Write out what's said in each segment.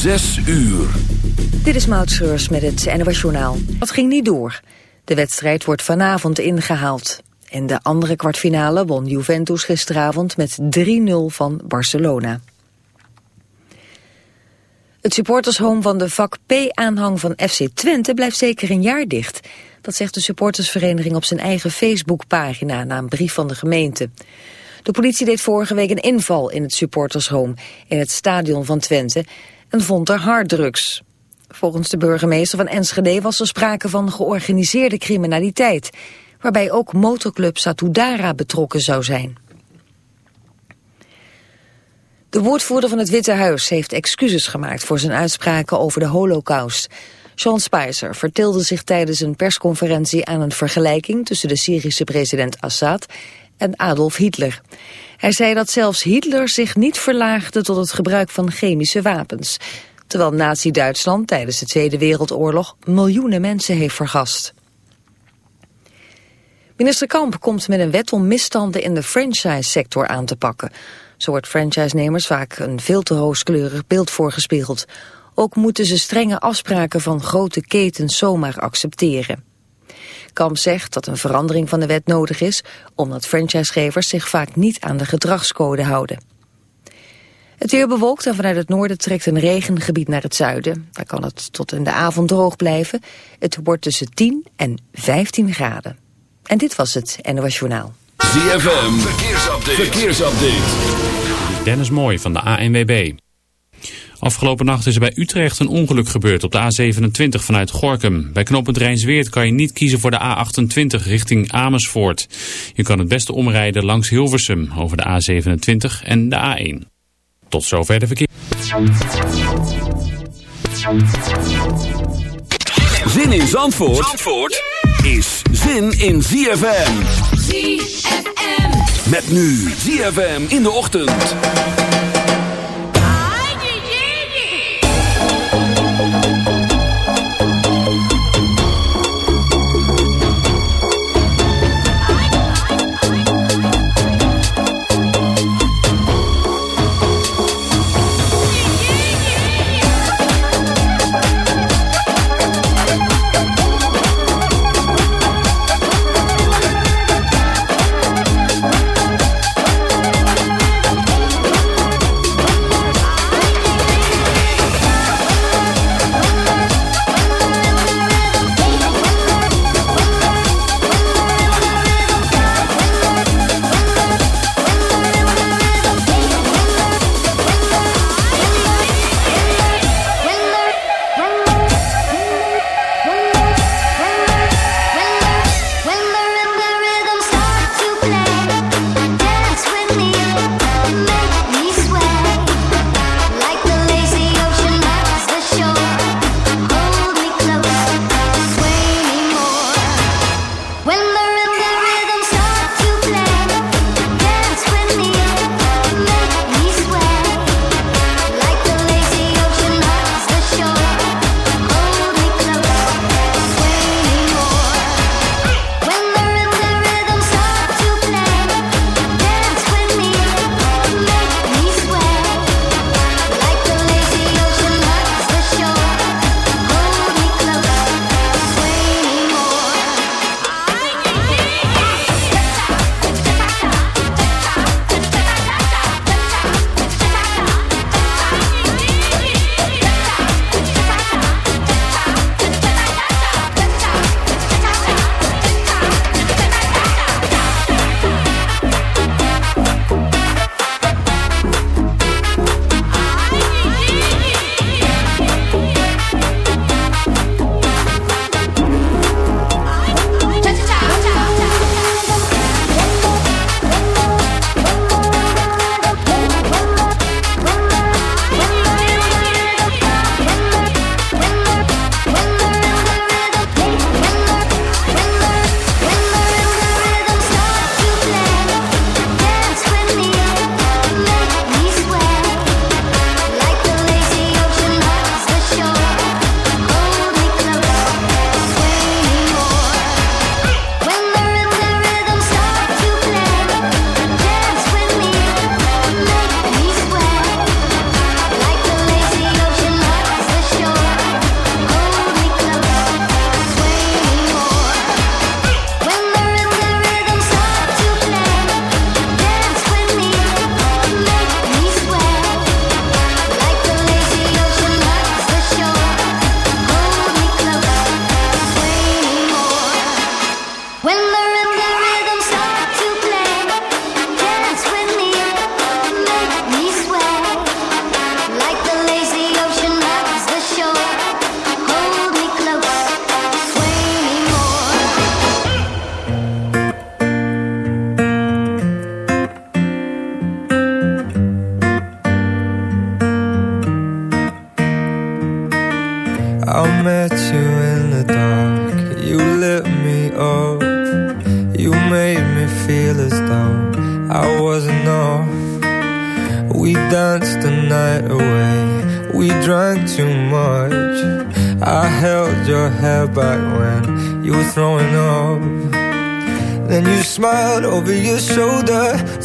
Zes uur. Dit is Maud Schreurs met het NOS Journaal. Dat ging niet door. De wedstrijd wordt vanavond ingehaald. In de andere kwartfinale won Juventus gisteravond met 3-0 van Barcelona. Het supportershome van de vak P-aanhang van FC Twente blijft zeker een jaar dicht. Dat zegt de supportersvereniging op zijn eigen Facebookpagina na een brief van de gemeente. De politie deed vorige week een inval in het supportershome in het stadion van Twente en vond er harddrugs. Volgens de burgemeester van Enschede was er sprake van georganiseerde criminaliteit, waarbij ook motorclub Satudara betrokken zou zijn. De woordvoerder van het Witte Huis heeft excuses gemaakt voor zijn uitspraken over de holocaust. Sean Spicer vertelde zich tijdens een persconferentie aan een vergelijking tussen de Syrische president Assad en Adolf Hitler. Hij zei dat zelfs Hitler zich niet verlaagde tot het gebruik van chemische wapens, terwijl Nazi-Duitsland tijdens de Tweede Wereldoorlog miljoenen mensen heeft vergast. Minister Kamp komt met een wet om misstanden in de franchise-sector aan te pakken. Zo wordt franchise-nemers vaak een veel te rooskleurig beeld voorgespiegeld. Ook moeten ze strenge afspraken van grote ketens zomaar accepteren. Kamp zegt dat een verandering van de wet nodig is... omdat franchisegevers zich vaak niet aan de gedragscode houden. Het weer bewolkt en vanuit het noorden trekt een regengebied naar het zuiden. Daar kan het tot in de avond droog blijven. Het wordt tussen 10 en 15 graden. En dit was het NOS Journaal. ZFM, verkeersupdate. verkeersupdate. Dennis Mooi van de ANWB. Afgelopen nacht is er bij Utrecht een ongeluk gebeurd op de A27 vanuit Gorkum. Bij knooppunt Rijnsweert kan je niet kiezen voor de A28 richting Amersfoort. Je kan het beste omrijden langs Hilversum over de A27 en de A1. Tot zover de verkeer. Zin in Zandvoort, Zandvoort is zin in ZFM. ZFM. Met nu ZFM in de ochtend.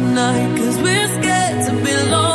tonight, cause we're scared to be alone.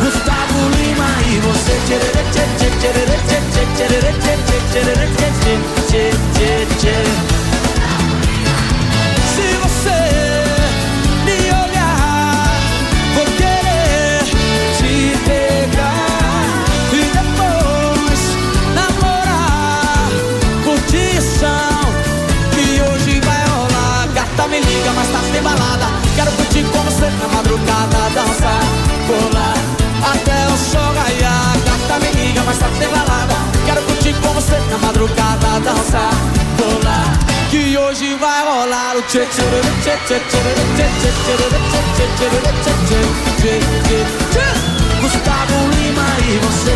Gustavo Lima e você. Na madrugada, dançar, pular. Que hoje vai rolar o tchê Gustavo Lima e você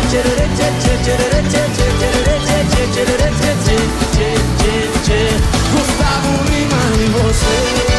Gustavo Lima e você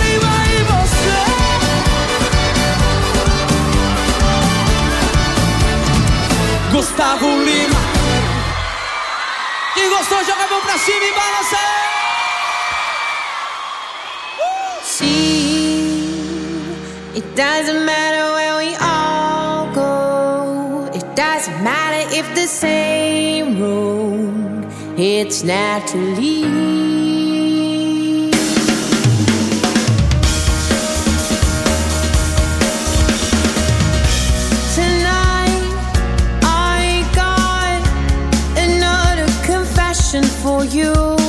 Gusttavo Lima Quem gostou joga a mão pra cima e balança See, it doesn't matter where we all go. It doesn't matter if the same road. It's naturally. You.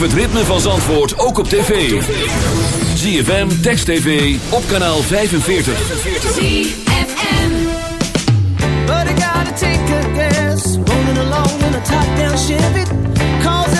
Beleef het ritme van Zandvoort ook op tv. ZFM, Text TV, op kanaal 45. ZFM But I gotta take a guess Rolling along in a top-down Chevy Cause